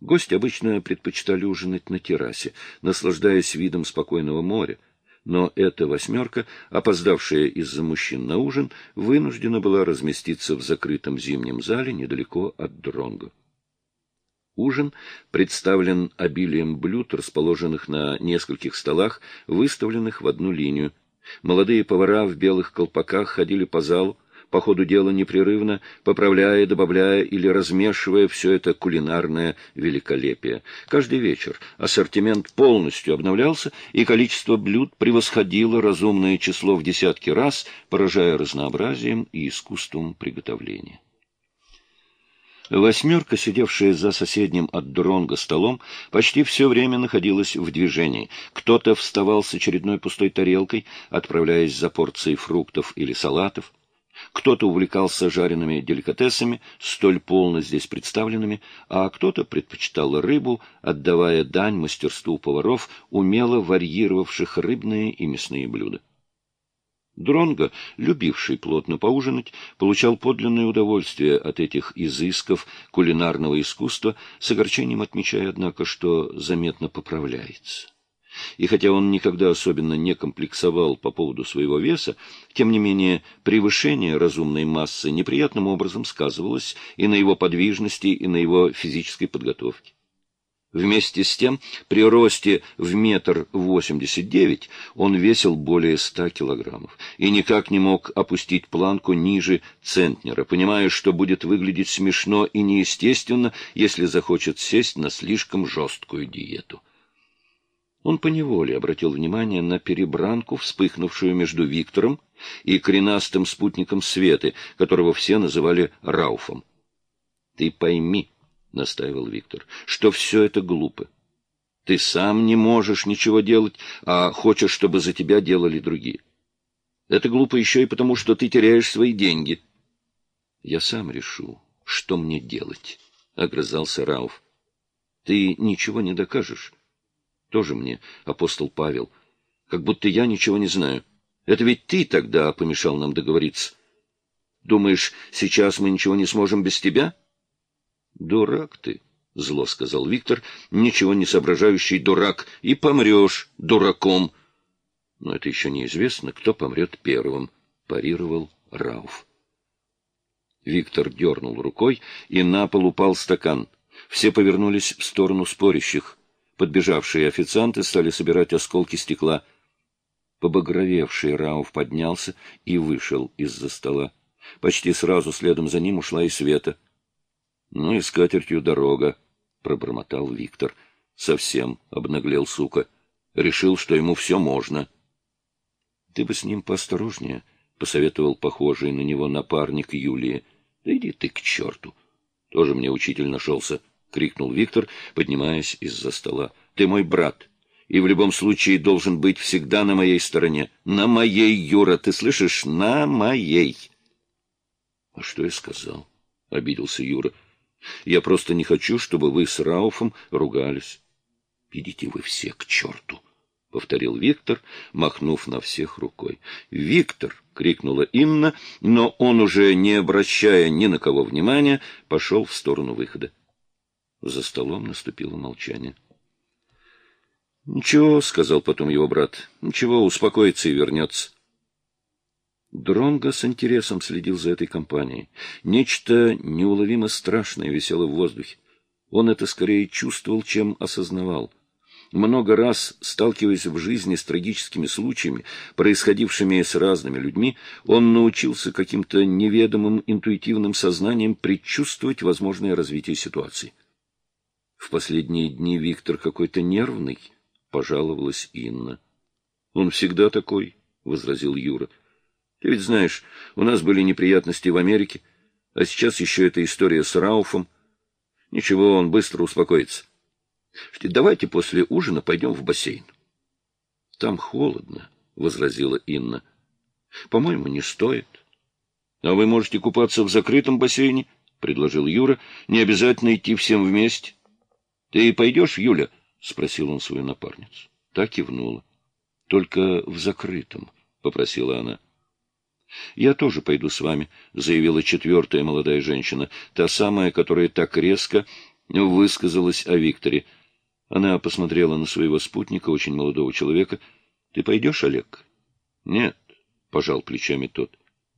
Гости обычно предпочитали ужинать на террасе, наслаждаясь видом спокойного моря, но эта восьмерка, опоздавшая из-за мужчин на ужин, вынуждена была разместиться в закрытом зимнем зале недалеко от Дронго. Ужин представлен обилием блюд, расположенных на нескольких столах, выставленных в одну линию. Молодые повара в белых колпаках ходили по залу, по ходу дела непрерывно, поправляя, добавляя или размешивая все это кулинарное великолепие. Каждый вечер ассортимент полностью обновлялся, и количество блюд превосходило разумное число в десятки раз, поражая разнообразием и искусством приготовления. Восьмерка, сидевшая за соседним от Дронга столом, почти все время находилась в движении. Кто-то вставал с очередной пустой тарелкой, отправляясь за порцией фруктов или салатов. Кто-то увлекался жареными деликатесами, столь полно здесь представленными, а кто-то предпочитал рыбу, отдавая дань мастерству поваров, умело варьировавших рыбные и мясные блюда. Дронго, любивший плотно поужинать, получал подлинное удовольствие от этих изысков кулинарного искусства, с огорчением отмечая, однако, что заметно поправляется. И хотя он никогда особенно не комплексовал по поводу своего веса, тем не менее превышение разумной массы неприятным образом сказывалось и на его подвижности, и на его физической подготовке. Вместе с тем, при росте в метр восемьдесят девять он весил более ста килограммов и никак не мог опустить планку ниже центнера, понимая, что будет выглядеть смешно и неестественно, если захочет сесть на слишком жесткую диету. Он поневоле обратил внимание на перебранку, вспыхнувшую между Виктором и коренастым спутником Светы, которого все называли Рауфом. — Ты пойми, — настаивал Виктор, — что все это глупо. Ты сам не можешь ничего делать, а хочешь, чтобы за тебя делали другие. Это глупо еще и потому, что ты теряешь свои деньги. — Я сам решу, что мне делать, — огрызался Рауф. — Ты ничего не докажешь. Тоже мне, апостол Павел. Как будто я ничего не знаю. Это ведь ты тогда помешал нам договориться. Думаешь, сейчас мы ничего не сможем без тебя? — Дурак ты, — зло сказал Виктор, — ничего не соображающий дурак, и помрешь дураком. Но это еще неизвестно, кто помрет первым, — парировал Рауф. Виктор дернул рукой, и на пол упал стакан. Все повернулись в сторону спорящих. Подбежавшие официанты стали собирать осколки стекла. Побагровевший Рауф поднялся и вышел из-за стола. Почти сразу следом за ним ушла и Света — ну и скатертью дорога, — пробормотал Виктор. Совсем обнаглел сука. Решил, что ему все можно. — Ты бы с ним поосторожнее, — посоветовал похожий на него напарник Юлии. — Да иди ты к черту. Тоже мне учитель нашелся, — крикнул Виктор, поднимаясь из-за стола. — Ты мой брат, и в любом случае должен быть всегда на моей стороне. На моей, Юра, ты слышишь? На моей. — А что я сказал? — обиделся Юра. — я просто не хочу, чтобы вы с Рауфом ругались. — Идите вы все к черту! — повторил Виктор, махнув на всех рукой. «Виктор!» — крикнула Инна, но он, уже не обращая ни на кого внимания, пошел в сторону выхода. За столом наступило молчание. «Ничего», — сказал потом его брат, — «ничего, успокоится и вернется». Дронго с интересом следил за этой компанией. Нечто неуловимо страшное висело в воздухе. Он это скорее чувствовал, чем осознавал. Много раз, сталкиваясь в жизни с трагическими случаями, происходившими с разными людьми, он научился каким-то неведомым интуитивным сознанием предчувствовать возможное развитие ситуации. В последние дни Виктор какой-то нервный, — пожаловалась Инна. — Он всегда такой, — возразил Юра. — ты ведь знаешь, у нас были неприятности в Америке, а сейчас еще эта история с Рауфом. Ничего, он быстро успокоится. Давайте после ужина пойдем в бассейн. — Там холодно, — возразила Инна. — По-моему, не стоит. — А вы можете купаться в закрытом бассейне, — предложил Юра. — Не обязательно идти всем вместе. — Ты пойдешь, Юля? — спросил он свою напарницу. Так кивнула. — Только в закрытом, — попросила она. —— Я тоже пойду с вами, — заявила четвертая молодая женщина, та самая, которая так резко высказалась о Викторе. Она посмотрела на своего спутника, очень молодого человека. — Ты пойдешь, Олег? — Нет, — пожал плечами тот.